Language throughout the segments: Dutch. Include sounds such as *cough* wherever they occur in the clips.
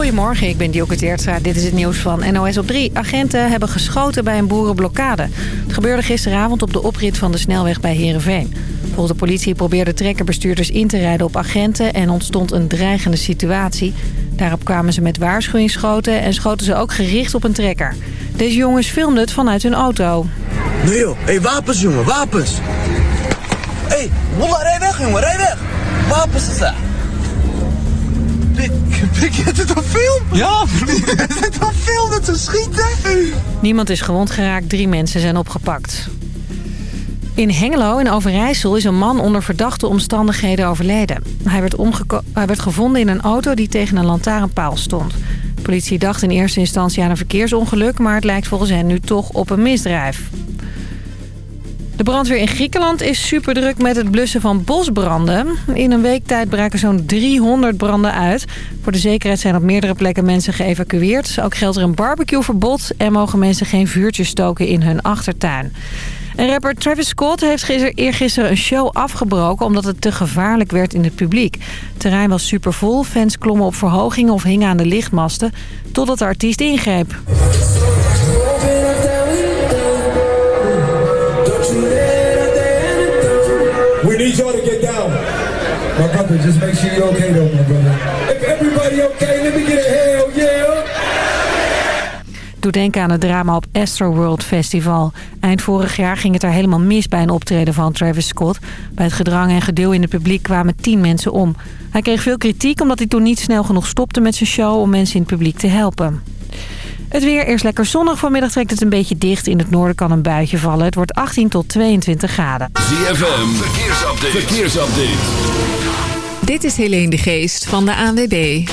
Goedemorgen, ik ben Dioke Teertstra. Dit is het nieuws van NOS op 3. Agenten hebben geschoten bij een boerenblokkade. Het gebeurde gisteravond op de oprit van de snelweg bij Heerenveen. Volgens de politie probeerden trekkerbestuurders in te rijden op agenten... en ontstond een dreigende situatie. Daarop kwamen ze met waarschuwingsschoten en schoten ze ook gericht op een trekker. Deze jongens filmden het vanuit hun auto. Nee joh, hé wapens jongen, wapens. Hé, hey, rij weg jongen, rij weg. Wapens is daar. *laughs* Pik, je het op film? *laughs* Ja. Het is op film dat ze schieten. Niemand is gewond geraakt, drie mensen zijn opgepakt. In Hengelo in Overijssel is een man onder verdachte omstandigheden overleden. Hij werd, hij werd gevonden in een auto die tegen een lantaarnpaal stond. De politie dacht in eerste instantie aan een verkeersongeluk... maar het lijkt volgens hen nu toch op een misdrijf. De brandweer in Griekenland is superdruk met het blussen van bosbranden. In een week tijd braken zo'n 300 branden uit. Voor de zekerheid zijn op meerdere plekken mensen geëvacueerd. Ook geldt er een barbecueverbod en mogen mensen geen vuurtjes stoken in hun achtertuin. En rapper Travis Scott heeft eergisteren een show afgebroken... omdat het te gevaarlijk werd in het publiek. Het terrein was supervol, fans klommen op verhogingen of hingen aan de lichtmasten... totdat de artiest ingreep. Need y'all to get down. My brother, just make sure you're okay though, my brother. If everybody okay, let me get a hell yeah. Doe denken aan het drama op Astroworld Festival. Eind vorig jaar ging het er helemaal mis bij een optreden van Travis Scott. Bij het gedrang en gedeel in het publiek kwamen tien mensen om. Hij kreeg veel kritiek omdat hij toen niet snel genoeg stopte met zijn show... om mensen in het publiek te helpen. Het weer eerst lekker zonnig. Vanmiddag trekt het een beetje dicht. In het noorden kan een buitje vallen. Het wordt 18 tot 22 graden. ZFM, verkeersupdate. verkeersupdate. Dit is Helene de Geest van de ANWB.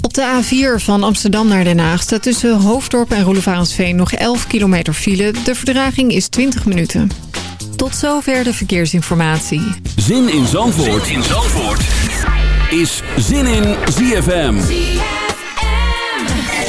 Op de A4 van Amsterdam naar Den Haag staat tussen Hoofddorp en Roelevarensveen nog 11 kilometer file. De verdraging is 20 minuten. Tot zover de verkeersinformatie. Zin in Zandvoort, zin in Zandvoort. is Zin in ZFM.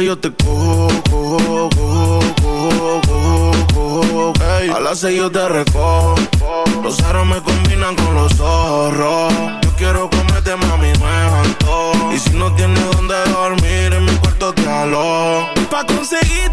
Yo te cojo, cojo, cojo, cojo, cojo, cojo. A las seis yo te recojo. Los aros me combinan con los zorros. Yo quiero comerte, mami, es antojo. Y si no tienes donde dormir, en mi cuarto te alojo. Pa' conseguir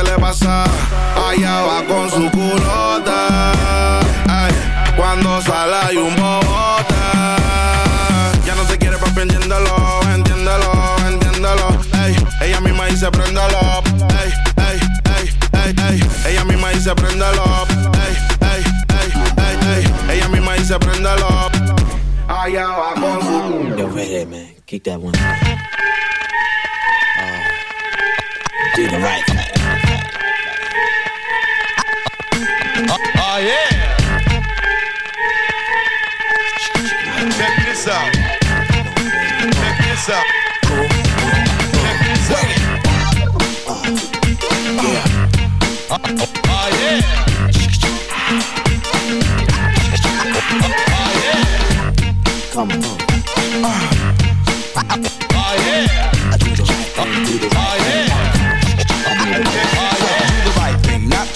se le pasa. Allá va con su culota. Ay, cuando sale hay un bobote. Ya no te quiere papi, entiéndelo, entiéndelo, entiéndelo. Ey, ella misma dice préndelo. Ey, ey, ey, ey, ey. Ella misma dice préndelo. Ey, ey, ey, ey, ey. Ella misma dice préndelo. Allá va con su Yo, right man. Keep that one. Do the right come from.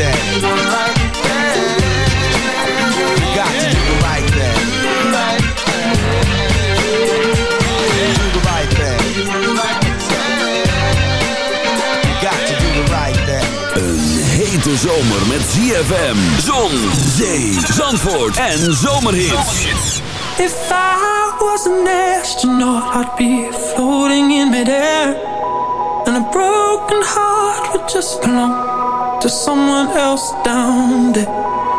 Thing. You got to do the right thing. Do the right thing. You got to do the right thing. Een hete zomer met ZFM, zon, zee, zandvoort en zomerhits. If I was an astronaut, I'd be floating in midair. And a broken heart would just belong someone else down there.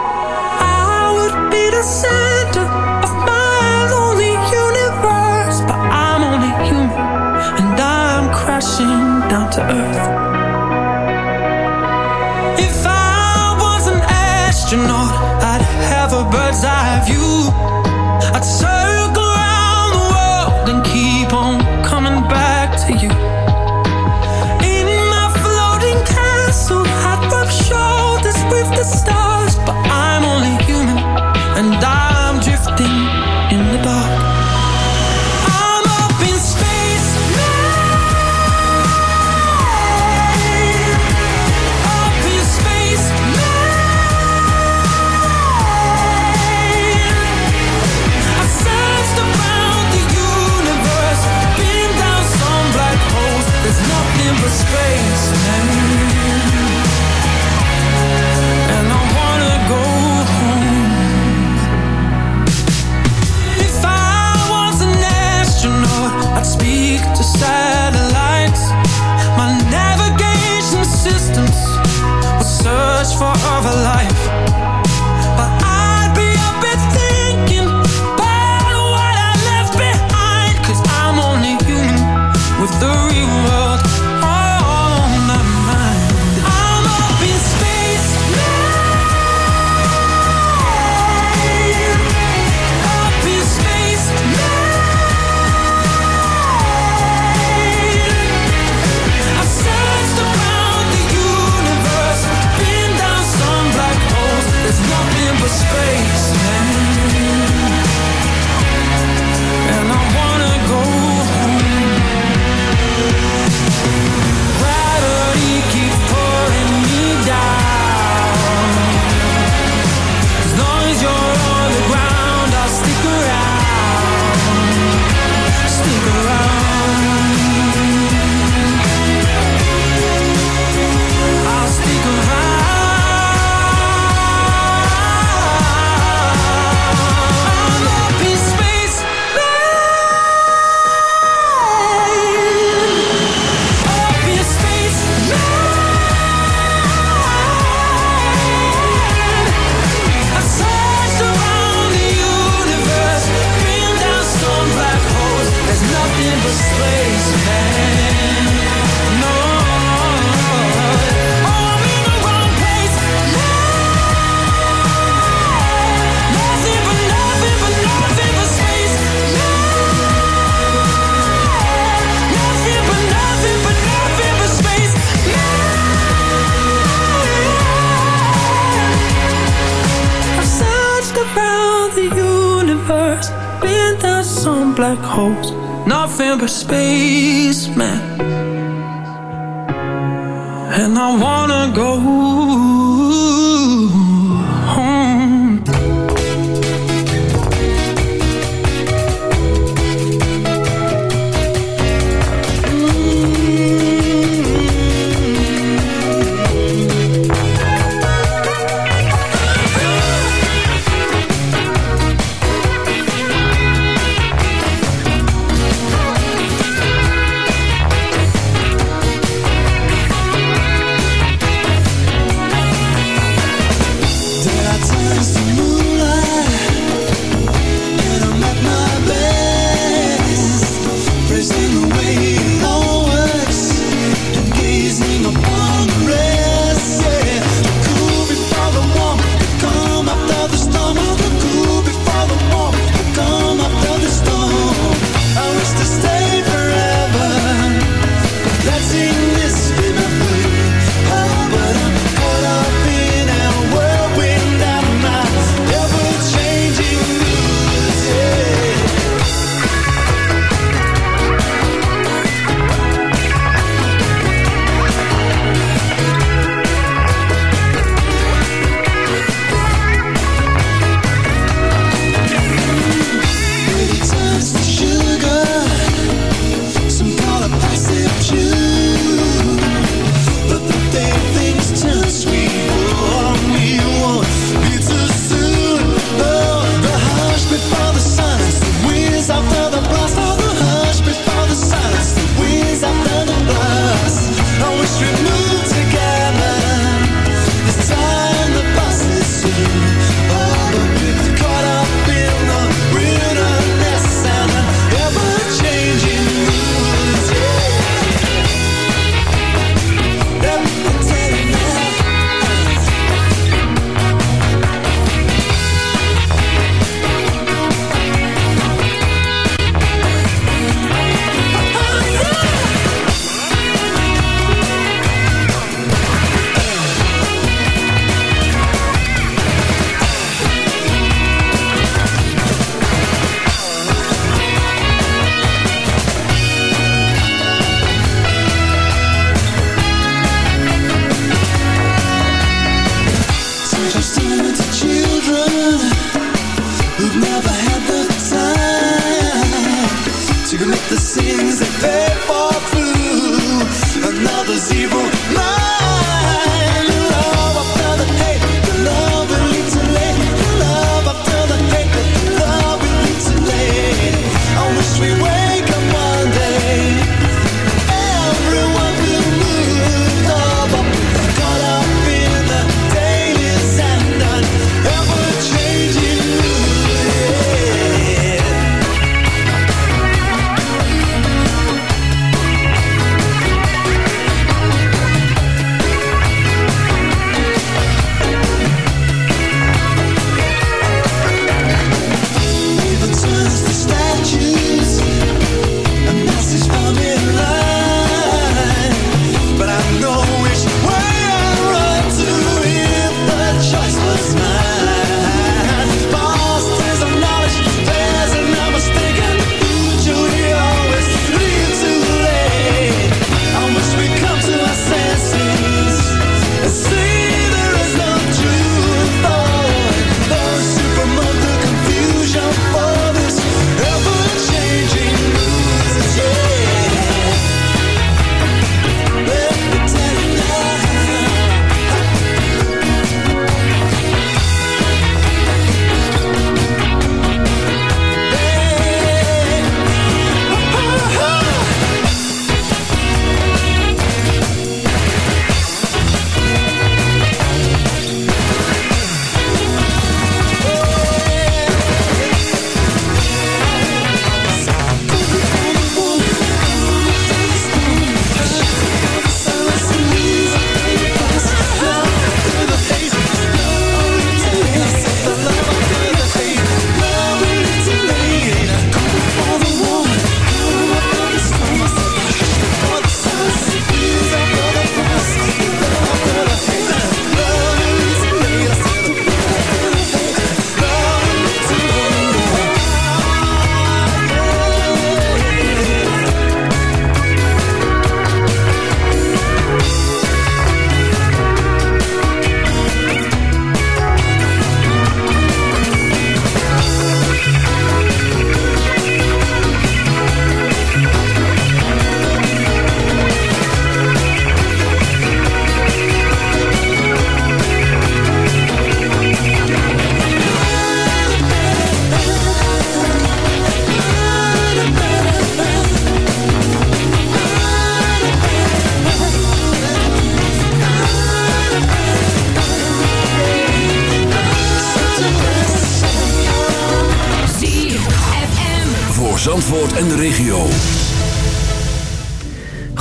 Show.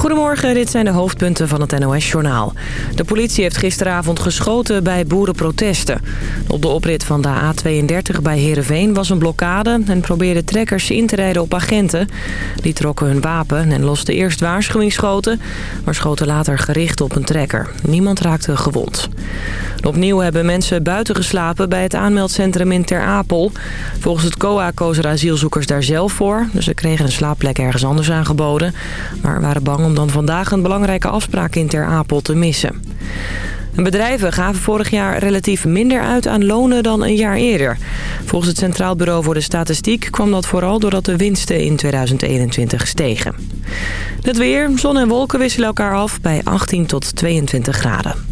Goedemorgen, dit zijn de hoofdpunten van het NOS-journaal. De politie heeft gisteravond geschoten bij boerenprotesten. Op de oprit van de A32 bij Heerenveen was een blokkade... en probeerden trekkers in te rijden op agenten. Die trokken hun wapen en losten eerst waarschuwingsschoten... maar schoten later gericht op een trekker. Niemand raakte gewond. Opnieuw hebben mensen buiten geslapen bij het aanmeldcentrum in Ter Apel. Volgens het COA kozen asielzoekers daar zelf voor. Dus ze kregen een slaapplek ergens anders aangeboden. Maar waren bang om dan vandaag een belangrijke afspraak in Ter Apel te missen. Bedrijven gaven vorig jaar relatief minder uit aan lonen dan een jaar eerder. Volgens het Centraal Bureau voor de Statistiek kwam dat vooral doordat de winsten in 2021 stegen. Het weer, zon en wolken wisselen elkaar af bij 18 tot 22 graden.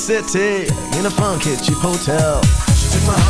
City in a funky cheap hotel. She took my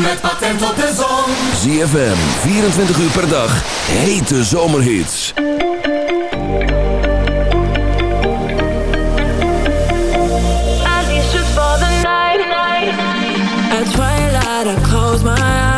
met patent op de zon. ZFM, 24 uur per dag, hete zomerhits. I close my eyes.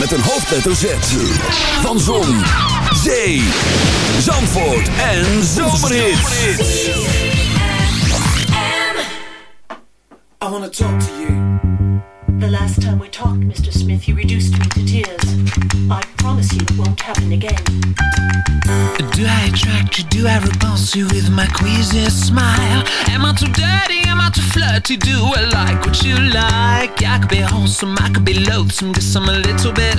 Met een hoofdletter Z. Van Zon, Zee, Zandvoort en Zomerhits. I want to talk to you. The last time we talked, Mr. Smith, you reduced me to tears. I promise you it won't happen again. Do I attract you? Do I repulse you with my queasy smile? Am I too dirty? Am I too flirty? Do I like what you like? I could be wholesome, I could be loathsome, guess I'm a little bit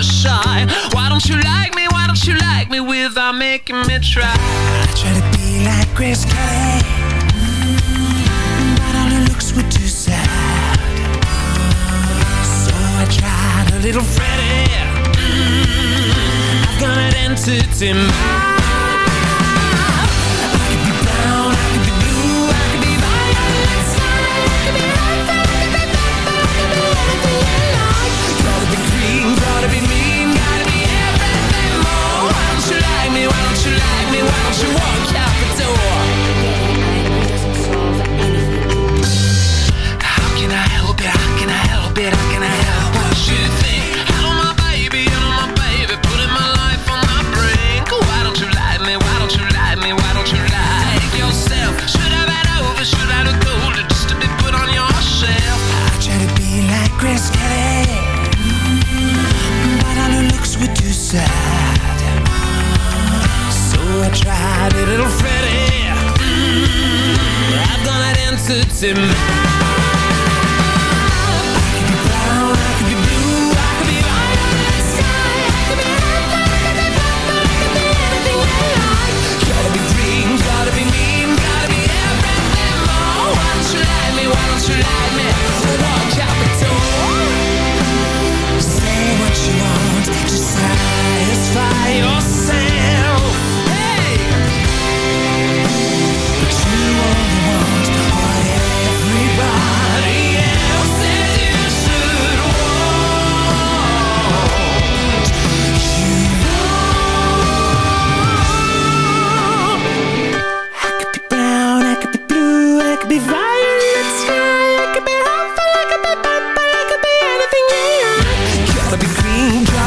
without making me try? I try to be like Grace Kelly, mm, but all her looks were too sad. So I tried a little Freddie. Mm, I've got an entity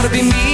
gotta be me.